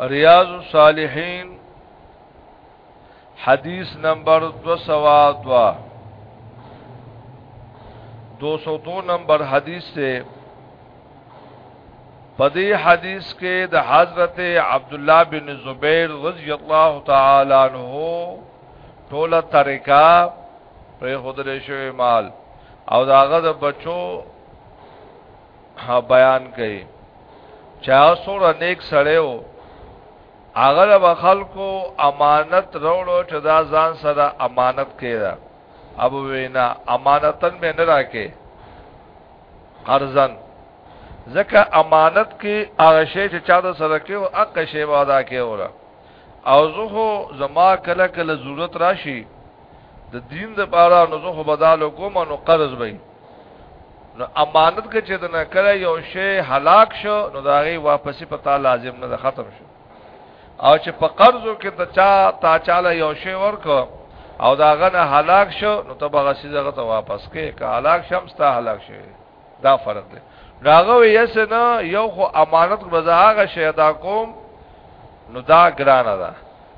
ریاض الصالحین حدیث نمبر 202 202 نمبر حدیث سے پدی حدیث کې د حضرت عبد الله بن زبیر رضی الله تعالی عنہ ټوله طریقہ پر خدای شوی مال او داغه د بچو ها بیان کړي چا سره نیک سره و هغه به خلکو امانت وروړو چې دا ځان سره امانت کړه ابو وینا امانتن به نه راکې قرضن ځکه امانت کې هغه شی چې چا د سره کې او اقه شی وادا کې وره او زه زما کله کله ضرورت راشي د دین د پاره نو زه خو بدالو کوم نو قرض وای نو امانت کې چې دنه کړی یو شی هلاک شو نو دا غي واپسی پتا لازم نه ختم شو او چې په قرضو کې ته چا تا چاله یو شی ورکو او دا غنه هلاک شو نو ته به غسیزه غته واپس کې که هلاک شم ستا هلاک شي دا فرق دی راغو یس نه یو خو امانت غزا هغه شی ادا کوم نو دا ګرانه ده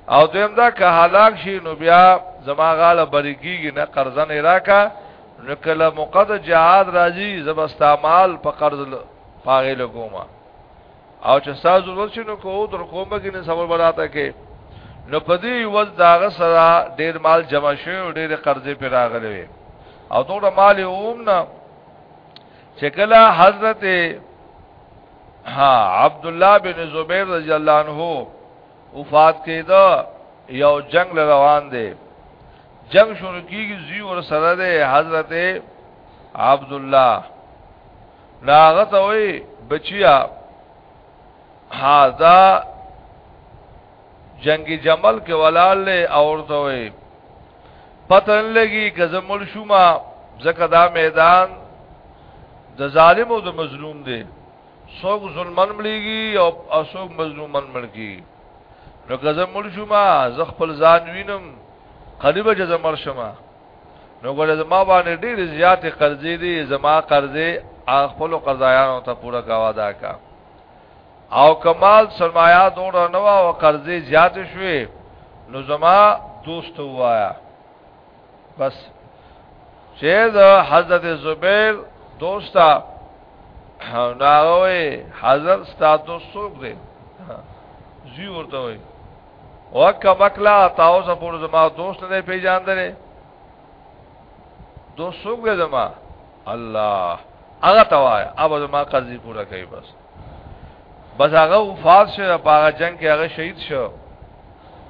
او دویم دا که هلاک شي نو بیا زما غاله بریګیږي نه قرض نه راکا نو کله مقد جهاد راځي زبستعمال په قرض پاغه لګوما او چې ساز ضرورت شنو کو در کومه کې نه صبر براته کې نو پدی ول داغه سره ډیر مال جمع شوی او ډیر قرضې پر راغلی او دور مال اوم نه چې کله حضرت ها عبد الله بن زبیر رضی الله عنه وفات کېده یو جنگ روان دی جنگ شروع کیږي زی ور سره ده حضرت عبد الله لاغت وی بچیا هاذا جنگی جمل کې ولال له اورته وي پتن لګي که زمول شوما زکه دا میدان د ظالم او د مظلوم دی څوک ظلمن مليږي او څوک مظلومن ملګي نو که زمول شوما ز خپل ځان وینم قریب جزمل شمه نو ګوره زما باندې ډېر زیات قرضې دي زما قرضې خپل قضایانو ته پوره کاوه دا کا او کمال سرمایا دوړه نو او قرضې زیات شوې نو زما دوست وایا بس چې دا حضرت زبیر دوستا ناوي حضرت ستاسو څوک دی زی ورته وي وکه مکلا تاسو په زما دوست نه پیژاندره دوست څوک دی زما الله هغه توای ابا زما قضیه پورا کوي بس بس هغه وفات شو په هغه جنگ کې هغه شهید شو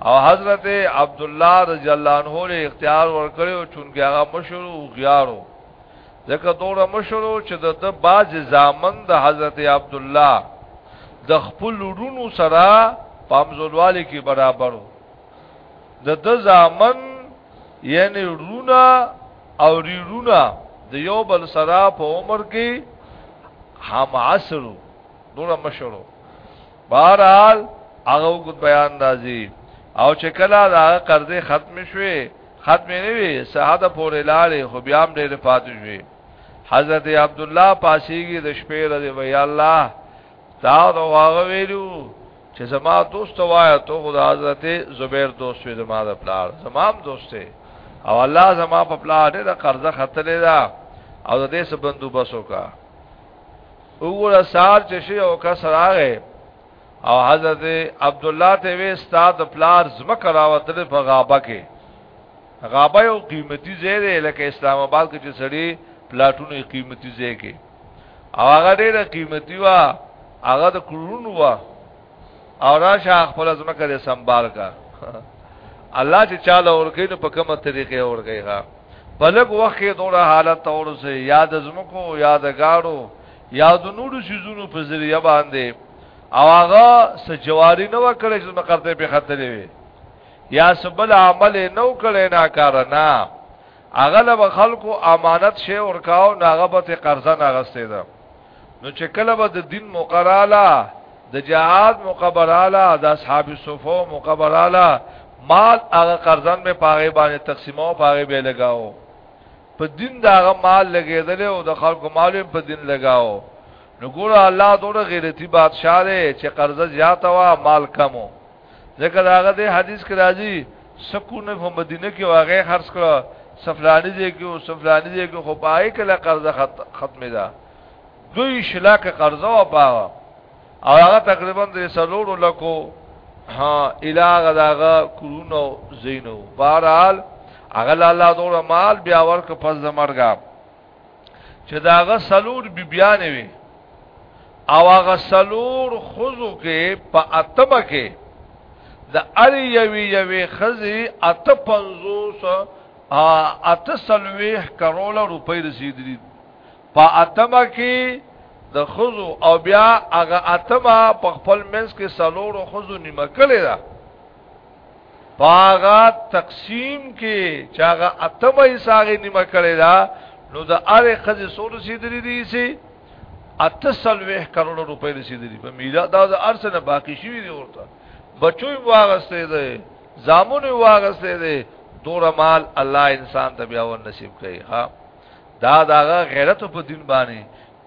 او حضرت عبد الله رضی الله عنه له اختیار ورکړو چونګه هغه مشورو غیارو ځکه دوره مشورو چې د باز زامن د حضرت عبد الله د خپل لورونو سره پامزولوالي کې برابرو د د زامن یعنی رونا او ریرونه د یو بل سره په عمر کې هم عصرو نور مشرو بهرحال هغه وګت بیان راځي او چې کله دا قرضې ختم شوي ختم نه وي ساده پورې لاړې خو بیا هم ډېر پاتې شوي حضرت عبد الله پاسيږي د شپې رضی وی الله تا دا واغ ویلو چې زما دوست وایا ته خو د حضرت زبیر دوست وې زما د پلار زما هم دوست دی او الله زما په پلار دې د قرضه خطلې دا او د دې سبندو بسو کا وګوره سار چې شی او کا سراغه او حضرت عبد الله ته وې استاد پلار زمکه راوتل په غابه کې غابه یو قیمتي ځای دی لکه اسلام آباد کې چې سړی پلاټونه قیمتي ځای کې او هغه ډیره قیمتي وا هغه د کورونو وا او راشه خپل ځمکه دې سنبال کا الله چې چاله ورګې نو په کومه طریقې ورګې ها په لږ وخت کې دوره حالت اورسه یاد زمکو یاد گاړو یاد نورو شیزونو په ذریعہ باندې او هغه سجواری نه وکړي چې مقرته په خاطر وي یا سبل عمل نو کړي نه کار نه هغه له به خلکو امانت شی ورکاو نو هغه به ترې قرضه نه اخیستې ده نو چې کله به د دین موقع راله د جهاد موقع به راله د اصحاب صفو موقع به راله مال هغه قرضن مې په هغې باندې تقسیمو په هغې به یې لګاو په دین د هغه مال لګېدلی او د خلکو مال یې په دین لګاو نو ګوره الله دومره غیرتي بادشاه دی چې قرضه زیاته وه مال کم و ځکه هغه د حدیث کې راځي سکون په مدینه کې واغې خرڅ کړو سفلانی دې کې او سفلانی دې کې خو پای کله قرض ختمه ده دوی شلاک قرض او پاو او هغه تقریبا د سلوړو لکو ها الهغه داغه کورونو زینو بهرحال هغه الله دوره مال بیا ورک پس زمرګا چې داغه سلور بی بیان وي او هغه سلور خزو کې په اتمه کې د اری یوی یوی خزی اته پنزوس اته سلویح کرولا روپی رسیدلی پا اتما کی د خزو او بیا هغه اتما په خپل منس کې سلورو خزو نیمه کړی ده پاغا تقسیم کې چاغه اتمه حصہ نیمه کړی دا نو د اره خزه سور رسیدلی دي سي اتسلوه کروڑ روپے رسیدلی په میرا دا د ارس نه باقی شوی دی ورته بچوي واغسته دی زامن واغسته دی دور مال الله انسان ته بیا ور نصیب کړي ها دا داغه غیرت په دین باندې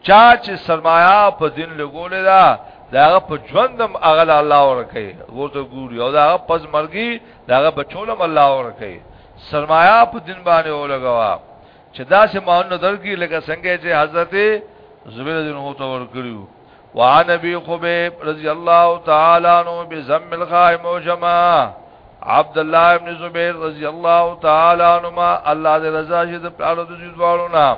چا چې سرمایا په دین لګولې ده داغه په ژوندم اغل الله ورکه ورته ګوري او داغه پز مرګي داغه بچولم الله ورکه سرمایا په دین باندې ولګوا چې دا سه ماون نظر کی لکه څنګه چې حضرت زبیر بن هوته ور کړیو وعن ابي خبيب رضي الله تعالى عنه بذم القائم وجماعه عبد الله ابن زبير رضي الله تعالى عنهما الله دې رضا شه د پلار د دوالو نام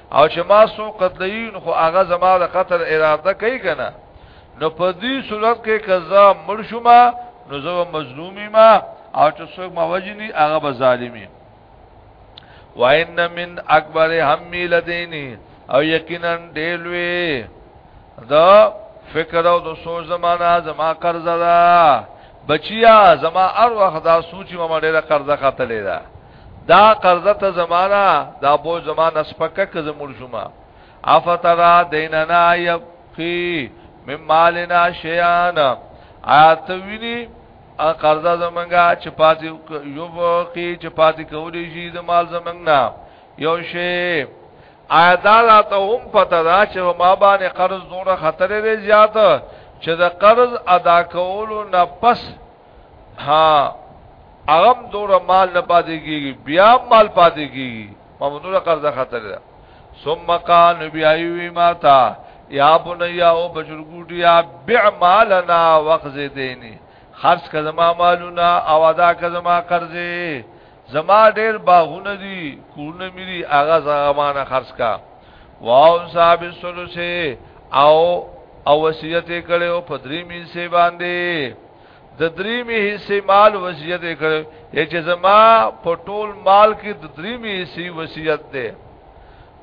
او چې ما سو قتلین خو هغه زما د قتل اراده کوي کنه نو په دې صورت کې قضا مړ شوما نو زه مظلومی ما او چې څوک ما وجني هغه به ظالمي وان من اکبر هم لدینی او یقینا ډېلوي دا فکر او د سوچ زمانہ زما قرض ده بچیا زما ار وخت دا سوچ ما ډیره قرضه خاتلې ده دا قرضه ته زمانہ دا بو زمانہ سپکه که زمور شما افترا دیننا یبقی مم مالنا شیان آیات ویني ا قرضا زمنګا چې پاتې یو کې چې پاتې کولې شي د مال زمنګنا یو شی آیا دا راته هم پته ده چې په ما باندې قرض دوره خطرې دی زیات چې د قرض ادا کولو نه پس ها اغم دوره مال نه پاتې کیږي بیا مال پاتې کیږي ما دوره قرض خطرې ده ثم قال نبی ایوی ما تا یا بنیا او بچرګوټیا بع مالنا وخذ دینی خرج کزما مالنا او ادا کزما قرضه زما ډیر باغونه دي کورونه مې دي هغه زغمانه خرڅ کا واو صاحب سلوسه او او وصیت کړي او په درې می سي باندې د درې می حصے مال وصیت کړي چې زما په ټول مال کې د درې می حصے وصیت ده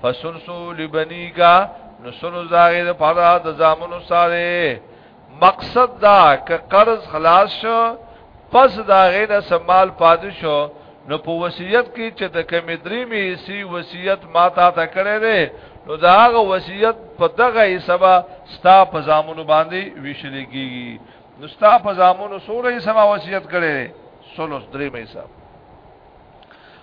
فسلسو لبنی کا نسلو زاغی دا پارا دا زامنو سارے مقصد دا که قرض خلاص شو پس دا غینا سمال پادو شو نو په وصیت کې چې د کمی درې می سی وصیت ما تا ته کړی دی نو دا هغه وصیت په دغه حسابه ستا په زامنو باندې ویشل کیږي نو ستا په زامنو سوره حسابه وصیت کړی دی سولوس درې می حساب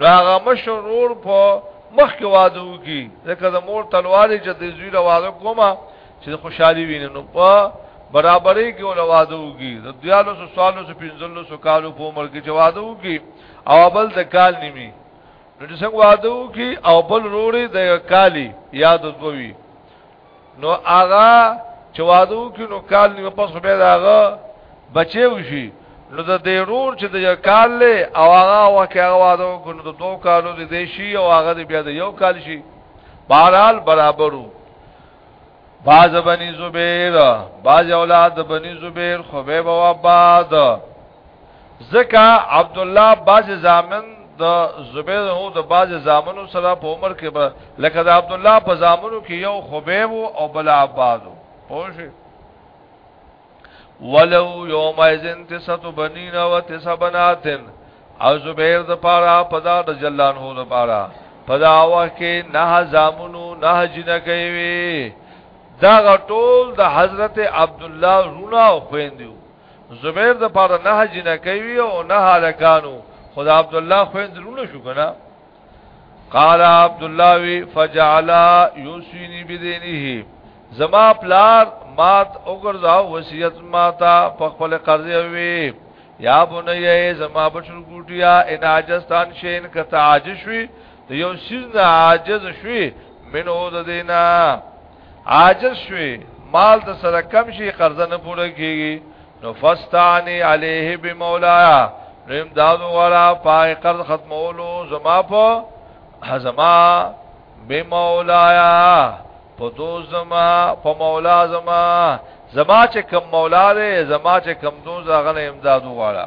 نو هغه مشرور په مخ کې واده وکي ځکه د مور تلوارې چې د زوی واده کومه چې خوشحالي ویني نو په برابرې کې ول واده وکي د دیالو سو سوالو سو پنځلو سو کالو په عمر کې چې واده وکي او بل د کال نیمي نو څنګه واده وکي او بل روړي د کالي یاد دوی نو هغه چې وادو کې نو کال نیو پس به دا هغه بچي وشي نو د دې رور چې د کال له او هغه وکه هغه وادو کو نو د دوه کالو د دې شي او هغه بیا د یو کال شي بهرحال برابرو باز بنی زبیر باز اولاد بنی زبیر خبیب و عباد زکا عبد الله باز زامن د زبیر هو د باز زامنو سره په عمر کې به لکه د عبد الله په زامنو کې یو خبیب او بل عباد پوه ولو یوم اذن تسعه بنین و تسع بنات او زبیر د پاره پدا د جلان هو د پاره پدا وا کې نه زامنو نه جنہ کوي دا غټول د حضرت عبد الله رونا خويندو زبیر د پاره نه جنہ کوي او نه هلکانو خدا عبد الله خويند رونه شو کنه قال عبد الله وی فجعل یوسینی بدینه زما پلار مات وګرځا وصیت ماتا په خپل قرض وی یا بنیه زما بچو ګوټیا ان عاجزتان شین کته عاجز شوی یو سیز عاجز شوی منو د دینا عاجز شوي مال د سره کم شي قرضه نه پوره کیږي نو فاستعنی علیه بمولایا ریم دادو والا پای قرض ختمولو زما په زما بمولایا په دو زما په مولا زما زما چې کم مولا دی زما چې کم دو زغه امدادو والا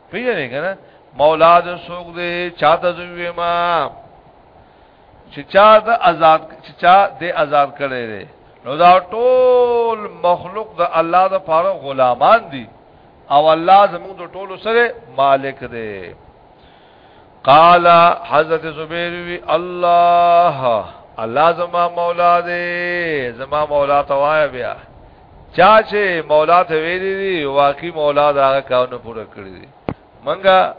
پیژنې کنه مولا د سوق دې چاته زوی ما چې چا د آزاد چې چا د آزاد کړي دي نو دا ټول مخلوق د الله د پاره غلامان دي او الله زموږ د ټولو سره مالک دی قال حضرت زبیر وی الله الله زما مولا دی زما مولا توایا بیا چا چې مولا ته ویلي دي واقعي مولا دا کارونه پوره کړی دي منګه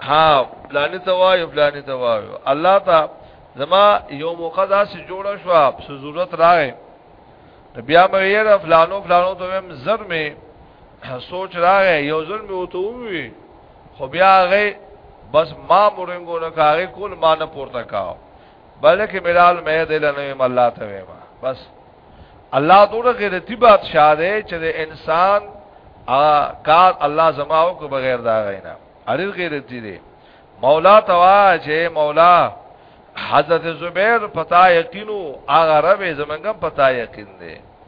ها فلانی ته وایو فلانی ته وایو الله ته زما یو موقع داسې جوړه شو څه ضرورت راغی بیا مې یې فلانو فلانو ته هم زر مې سوچ راغې یو ځل مې وته وی خو بیا هغه بس ما مورنګو نه کاغه کول ما نه پورته کاو بلکې ملال مې دل نه مله ته ما بس الله دوره غیرتی بادشاہ دی چې انسان کار الله زماو کو بغیر دا غینا اریر غیرتی دی مولا توا چې مولا حضرت زبیر پتا یقینو هغه رب زمنګم پتا یقین دی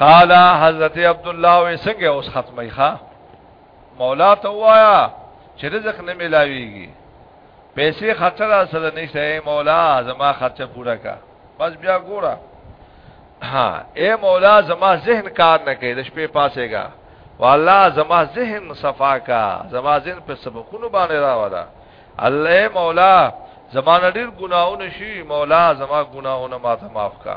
قال حضرت عبد الله وسنګ اوس ختمي ښا مولا ته وایا چې رزق نه ملاويږي پیسې خرچه را سره نشته مولا زما خرچه پورا کا بس بیا ګورا ها اے مولا زما ذهن کار نه کوي د شپې پاسېګا والله زما ذهن صفا کا زما ذهن په سبقونو باندې راوړه الله مولا زمانه ډیر ګناونه شي مولا زما ګناونه ماته معاف کا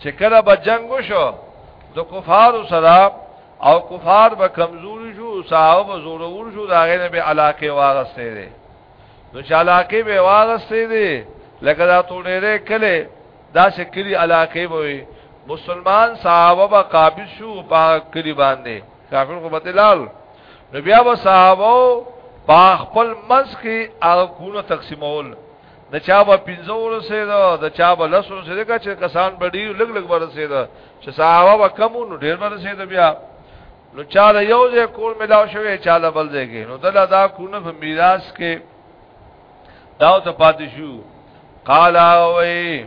چې کله به جنگ وشو د کفار سره او کفار به کمزوري شو صاحب زورور شو دا غنه به علاقه واغسته دي نو چې علاقه به واغسته دي لکه دا ټولې کله دا شکلی علاقه وي مسلمان صحابه به قابض شو په کلی باندې کافر کو بدلال نو بیا به صحابه په خپل منځ کې هغه کونه تقسیمول د چا به پنځه ورسېده د چا به لس ورسېده که چې کسان به ډېر لږ لږ ورسېده چې صحابه به کم نو ډېر ورسېده بیا نو چا له یو ځای کور ملاو شوی چا له بل ځای کې نو دل دا کونه په میراث کې دا ته پاتې شو قال اوي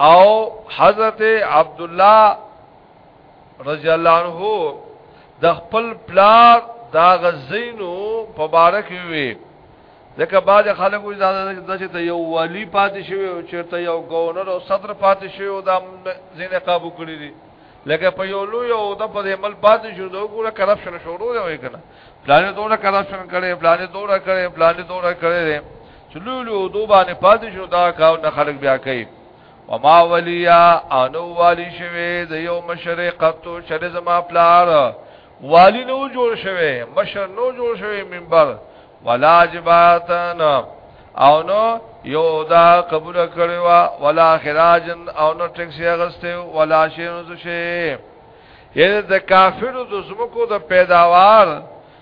او حضرت عبد الله رضی الله عنه د خپل پلار دا غزینو مبارک وي ځکه باج خلکو اجازه ده چې ته یو والی پاتې شوی او چې ته یو گورنر او صدر پاتې شوی او دا زینه قابو کړی دي لکه په یو لوی او د په عمل پاتې شو دا ګوره کرپشن شروع دی وای کنه پلان دوره کرپشن کړي پلان دوره کړي پلان دوره کړي چلولو دو باندې پاتې شو دا کاو نه خلق بیا کوي وما ولیا انو والی شوه د یو مشرقت شر زما پلار والی نو جوړ شوه مشر نو جوړ شوه منبر ولا جباتن او نو یو دا قبول کړي وا ولا خراجن او نو ټکسي غسته ولا شي نو شي یعنی د کافرو د زمکو د پیداوار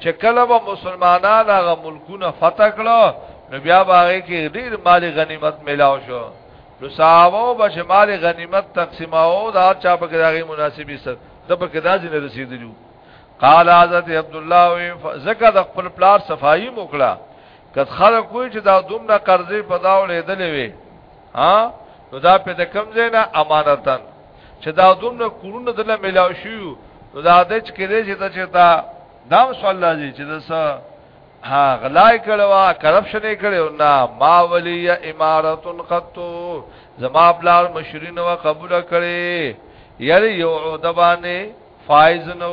چې کله به مسلمانان هغه ملکونه فتح کړو نو بیا باغې کې ډیر مال غنیمت ملاو شو نو صحابه به چې مال غنیمت تقسیماو دا چا په کې دغه مناسبي سره د په کې دا ځنه رسیدلو قال حضرت عبد الله زکه د خپل پلار صفائی موکړه کله خلک کوی چې دا دومره قرضې په داو لیدلې وي ها نو دا په د کم زینا امانتن چې دا دومره کورونه دله ملاو شو نو دا د چ کې دې چې ته چې دا دام سوال لازم چې دا څه ها غلای کړوا کرپشن یې کړو نه ما ولی امارت قط زما بلال مشرین وا قبول کړي یری یو عہده باندې فائز نو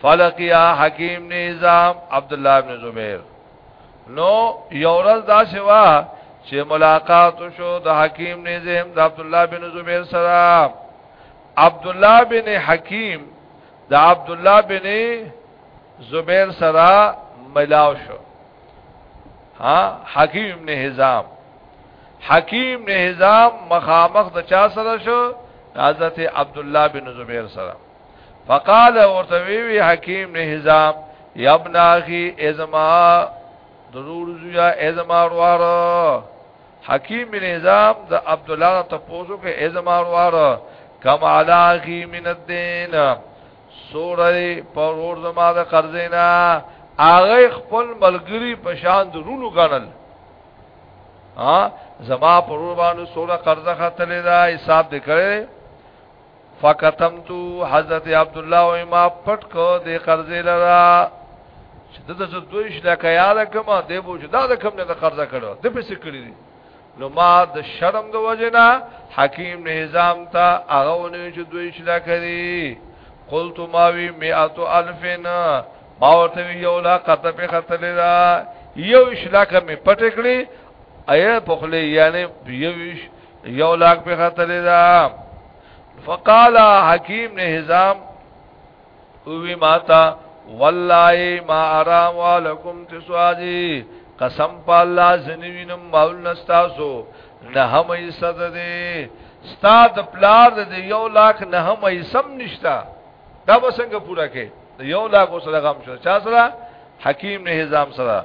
فلقیا حکیم نظام عبد الله ابن زبیر نو یو ورځ دا شوا چې ملاقات شو د حکیم نظام د عبد الله بن زبیر سره عبد الله بن حکیم د عبد الله بن زبیر سره ملاو شو ها حکیم ابن حزام حکیم ابن حزام مخامخ د چا سره شو حضرت عبد الله بن زبیر سره فقال ورته وی وی حکیم نه حزام یا ابن اخي ازما ضرور زیا ازما روار حکیم بن حزام د عبد الله ته پوزو کې ازما روار کم علی اخي من الدين سورې پرور زما د قرضینا هغه خپل ملګری په شان درونو غنل ها زما پرور باندې سوره قرضه خاتلې دا حساب دې کړې فکتمتو حضرت عبد الله او ما پټ کو د قرضې لرا چې د څه دوی شله کيال کما دی بو چې دا د کم نه قرضه کړو د پیسې کړی دي نو ما د شرم د وجنا حکیم نظام تا هغه ونه چې دوی شله کړی قلت ما وی مئات الفن ما ورته یو لا قطه په خطر را یو شله کم پټ کړی ایا په خله یعنی یو یو لاک په خطر دا فقال حکیم نے حزام اوی ماتا والله ما ارام ولکم تسواجی قسم په الله زنوینم مول نستاسو نه هم ایصد دې استاد پلار دې یو لاک نه هم ایسم نشتا دا وسنګ پورا کې یو لاک وسره غم شو چا سره حکیم نه نظام سره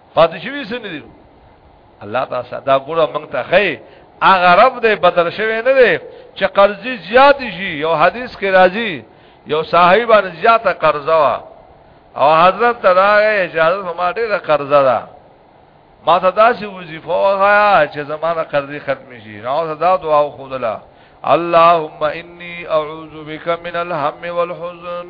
پاتې شوی سن دي الله تعالی دا ګوره مونږ ته خې هغه رب دې بدل شوی نه دی چې قرضې زیات شي یو حدیث کې راځي یو صاحب باندې زیاته قرضه وا او حضرت تراغه اجازه ما ډېره قرضه ده ما ته داسې وظیفه وغایا چې زمانه قرضې ختم شي نو صدا دعا وخدلا اللهم انی اعوذ بک من الهم والحزن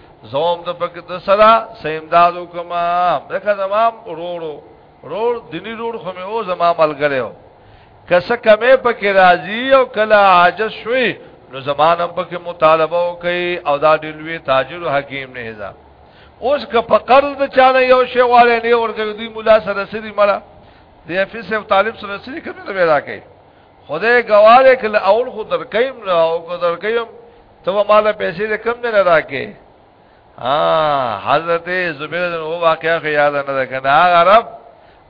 زوم د پک د سره سیمدادو کما دغه زمام ورورو رور دینی رور خو مې او زما ملګریو کسه کمې پکې راځي او کله عاجز شوي نو زمانم پکې مطالبه وکي او دا ډلوي تاجر حکیم نه هزا اوس که په قرض د چانه یو شی والے نه ورګردي مولا سره سری مړه د افیس او طالب سره سری کمه نه پیدا کوي خدای گواه دی کله اول خو درکیم نه او کو درکیم ته مال پیسې دې کم نه راکې ها حضرت زبیر بن او واقعا خو یاد نه ده کنه هغه رب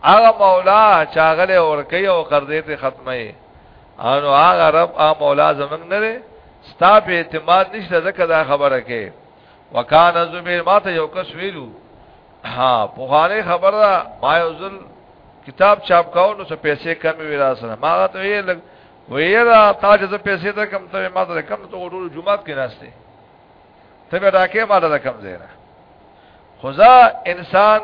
هغه مولا چاغله اور کوي او قرضې ته ختمه انو هغه رب هغه مولا زمنګ نه لري ستا په اعتماد نشته ځکه دا خبره کوي وکانا زبیر ما ته یو کس ویلو ها په غاله خبر دا ما یو ځل کتاب چاپ کاو نو څه پیسې کمی وی را سره ما ته یې لګ ویرا تا چې پیسې ته کم ته ما ته کم ته ټول جمعه کې ناشته ته به راکې ما ته کم زیرا خدا انسان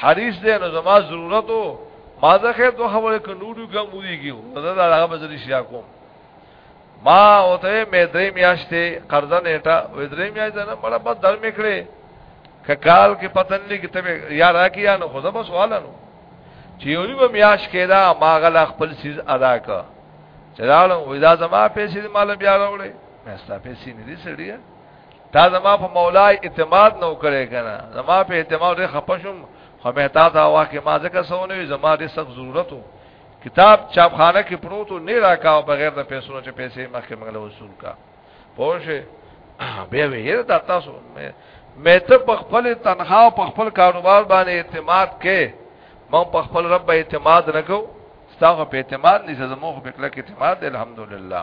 حریص دی نو زما ضرورت او ما زه خیر دوه خبره کنوډو کوم ویږي دا هغه به زری شیا کوم ما او ته مې درې میاشتې قرضه نیټه وې درې میاشتې نه مړه په در مې کړې ککال کې پتن لې کې ته یا راکیا نو خدا بس والا نو چې یو نیو میاش کې دا ما غل خپل سیز ادا کا چرالم وې دا زما پیسې مال بیا راوړې مې ستا پیسې نه دي سړی تا زما په مولای اعتماد نو کړې کنه زما په اعتماد خپشم خو مې تا دا واکه ما ځکه سونه زما دې سخت ضرورت وو کتاب چاپخانه کې پروتو نه راکاو بغیر د پیسو چې پیسې مخکې مغله وصول کا پوه بیا وی دا تاسو مې ته په خپل تنخواه او په خپل کاروبار باندې اعتماد کې ما په خپل رب اعتماد نکو ستاسو په اعتماد نشزمو په کله کې اعتماد الحمدلله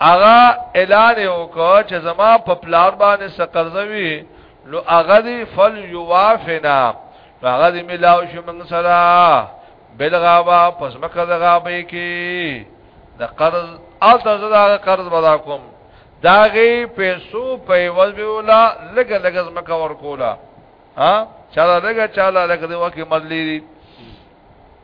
هغه اعلان وکړ چې زما په پلان باندې سقرزوي لو هغه دی فل یوافنا هغه دی ملاو شو موږ سره بلغابا پس مکه د غابې کې د قرض او د زړه قرض بدا کوم داغي پیسو په عوض به ولا لګ لګ زمکه ور کولا ها چاله لګ چاله لګ دی وکه مدلی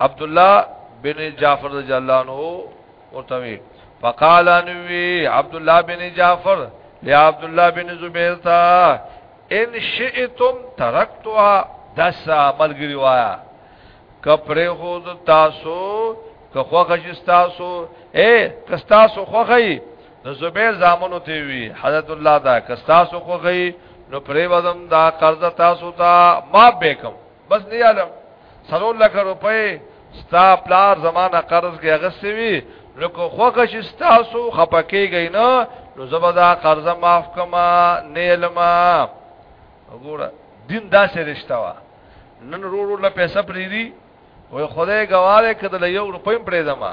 عبد الله بن جعفر رضی الله عنه ورته وی فقال انوي عبد الله بن جعفر يا عبد الله بن زبير تا ان شئتم تركتها دسا ملګری وایا کپره خو تاسو که خوخه شستاسو اے کستاسو خوخی نو زبیر زامنو ته وی حضرت الله دا کستاسو خوخی نو پرې وزم دا قرض تاسو ته ما بكم بس نه یادم سرو لک روپے ستا پلار زمانہ قرض کې اغستې وی نو کو خوګه چې تاسو خپکیږئ نه نو زبدا قرض معاف کما نیلما وګوره دین دا سه رښتا وا نن ورو ورو له پیسې پریری وای خدای ګواله کده یو روپې پرې دما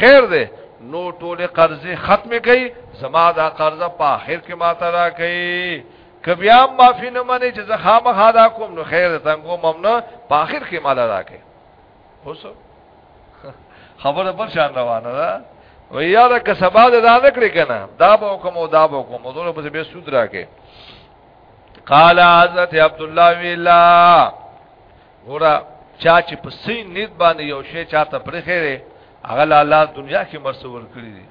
خیر دی نو ټوله قرضې ختم کړي زما دا قرضه په اخر کې ما ته را کوي کبیا معافي نه مني چې زه خامخا دا کوم نو خیر ته کوم ممنه په اخر کې مال را کوي اوس خبره بل شان روانه ده و یاره که سبا د دا نکړي کنه دا به کوم او دا به کوم دوی په به سود راکې قال حضرت عبد الله ویلا ګوره چا چې په سي نیت باندې یو شی چاته پرخېره هغه لاله دنیا کې مرسور کړی دی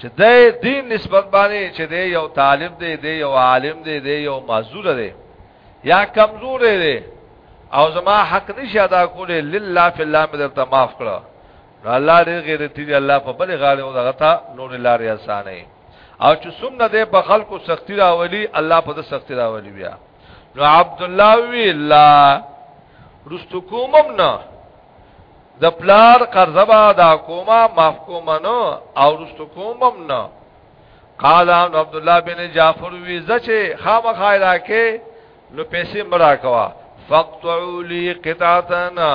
چې د دین نسبت باندې چې دی یو طالب دی دی یو عالم دی دی یو معذور دی یا کمزور دی او زما حق نشه ادا کولې لله فی الله مې درته معاف کړه الله دې غیرتی دی الله په بل غاړه او دغه تا نور لارې اسانه او چې سنت دې په خلکو سختی راولي الله په دې سختی راولي بیا نو عبد الله وی لا رستو کومم نه د پلار قرضه با دا کوما معاف کوما نو او رستو کومم نه قال عبد الله بن جعفر وی زچه خامخا راکه نو پیسې مرا کوا فقطعوا لي قطعتنا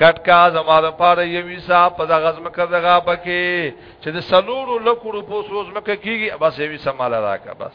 کټکا زما د پاره یوي سا په د غزم کې دغه پکې چې د سلورو لکو روپو سوز مکه کیږي بس یوي سماله راکا بس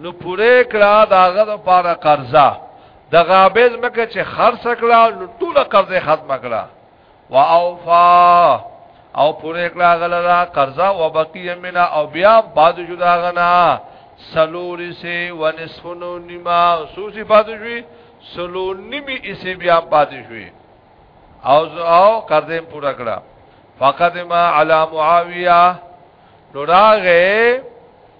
نو پوره کړه داغه د پاره قرضا د غابز مکه چې خرڅ کړه نو ټول قرضه ختم کړه واوفا او پوره کړه غلرا قرضا وبقي منا او بیا بعد شو داغنا سلوری سے ونصفنو نما سوسی پاتو شوی سلو نمی اسی بیا پاتو شوی او زو او قرضیم پورا کړه فقدما علی معاویه نو راغه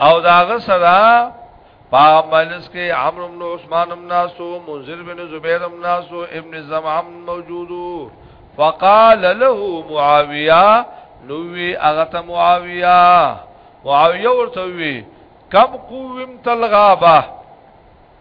او داغه سره پاملس کې عمرو بن عثمان بن ناسو منذر بن زبیر بن ناسو ابن زمعم موجودو فقال له معاویه نووی اغت معاویه معاویه ورته وی کم قوم تلغابه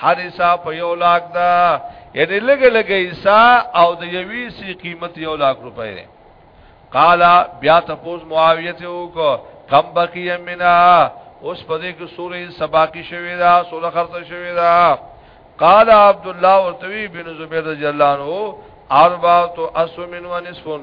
حارثه په یو لاک دا یعنی لګ لګ ایسا او د یوی سی قیمت یو لاک روپے دی قالا بیا تپوس معاویه ته وکړه کم بقی منا اوس په دې کې سورې سباقی شوی دا سوره خرڅ شوی دا قال عبد الله ورتوی بن زبیر رضی الله عنه اربعه اسمن و نصفن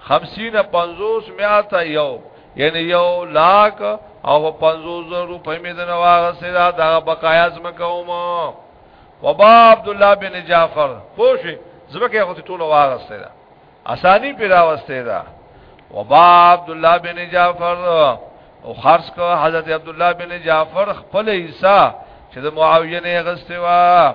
خمسین پنزوس میاتا یو یعنی یو لاک او پنزوس روپی می دن واغسی دا دا بقایا زمکا اوما وبا عبداللہ بن جعفر پوشی زمکا خوتی طول واغسی دا اسانی پیدا وستی دا وبا عبداللہ بن جعفر او خرص کا حضرت عبداللہ بن جعفر خپل عیسیٰ چې د معاویه نه غستوا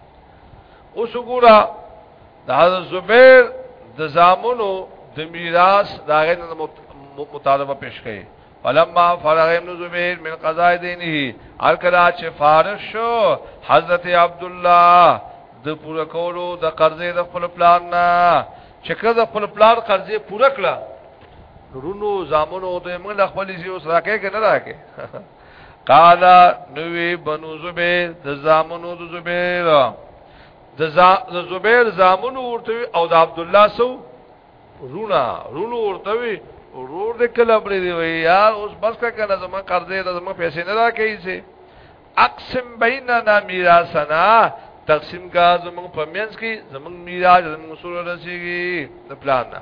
اوس وګوره د حضرت زبیر د زامنو د میراث داغه مطالبه پیش کړي فلما فرغ ابن زبیر من قضاء دینه هر کله چې فارغ شو حضرت عبد الله د پوره کولو د قرضې د خپل پلان نه چې کله د خپل پلان قرضې پوره کړه رونو زامنو ته موږ خپل ځای اوس راکې کنه راکې قال نوې بنو زبیر د زامنو د زبیر د زبیر زامنو ورته او د عبد الله سو رونا رونو ورته وی ورور دې کله بری دی وی یار اوس بس کا کنه زما قرضې ده زما پیسې نه راکې سي اقسم بیننا میراثنا تقسیم کا زمون په منځ کې زمون میراث زمون سره رسیږي د پلان نه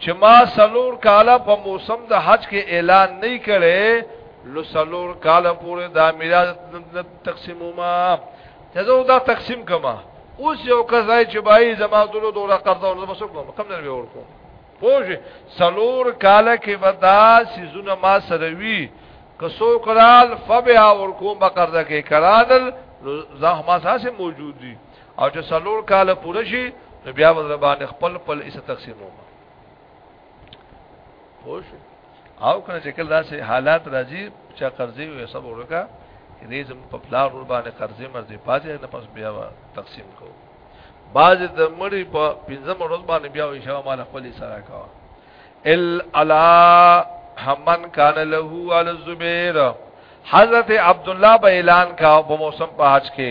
چې ما سلور کاله په موسم د حج کې اعلان نه کړي لو سلور کاله پورې دا میراث تقسیموما ته زه دا تقسیم کما اوس یو کزای چې بای زما دلو دوره قرضه ورته بسو کوم کم نه ور کوم پوج سلور کاله کې ودا سيزونه ما سره وی کسو کرال فبیا ور کوم بقرضه کې کرادل زه ما ساسه موجود دي او چې سلور کال پوره شي نو بیا ور باندې خپل خپل ایسه تقسیمو خوش او کنه چې کله داسې حالات راځي چې قرضې وي سب ورکا دې زم په پلار ور باندې قرضې مرزي پاتې نه پس بیا تقسیم کو باز د مړي په پنځم ورځ باندې بیا وي شوا مال خپل سره کا ال الا حمن کان له علی الزبیر حضرت عبد الله به اعلان کا په موسم په حج کې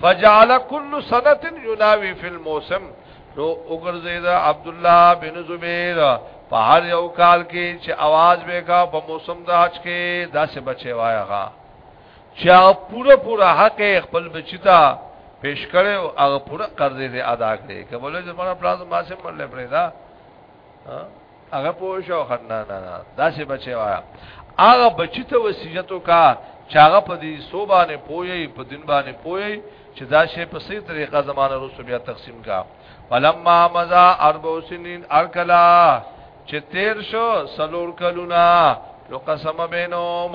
فجعل كل سنه يناوي في الموسم نو وګرځید عبد الله بن زبیر په هر یو کال کې چې आवाज وکا په موسم د حج کې داسې بچي وایا غا چې هغه پوره پوره حق خپل بچتا پیش کړي او هغه پوره قرضې ادا کړي کبل چې مړه پلاز ماسه مړل پرې دا هغه پوه شو خنه نه نه داسې بچي وایا هغه بچی ته وصیت وکا چاغه په دې صوبانه پوي په دین باندې پوي چې دا شی په سي طریقه زمانه رسو بیا تقسیم کا فلما مزا اربع سنین ارکلا چې تیر شو سلور کلونا نو قسم بینهم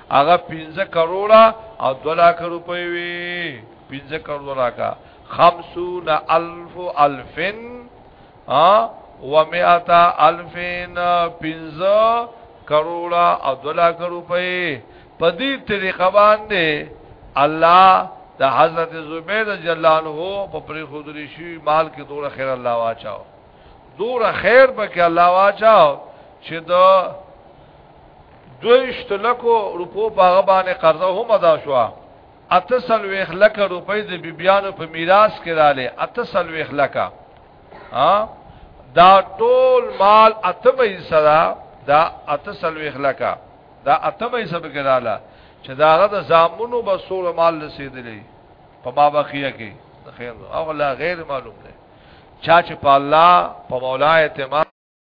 هغه 15 کروڑه او 2 لک روپۍ وي 15 کروڑه راکا 50 الف الفن ا و 100 الفن 15 کروڑه او 2 لک روپۍ په دې طریقه باندې الله د حضرت زبیر رضی الله عنه په پری خودری شی مال کې دوره خیر الله واچاو دوره خیر پکې الله واچاو چې د دویشت لکو روپو پاغه باندې قرضه هم ادا شو اتسل ویخ لکه روپۍ د بیبیانو په میراث کې رااله اتسل ویخ لکه ها دا ټول مال اتمه سره دا اتسل ویخ لکه دا اتمه سره کې رااله چې داغه د زامنو به سور مال رسیدلې په ما بقیه کې خیر او لا غیر معلوم نه چا چې په الله په مولا اعتماد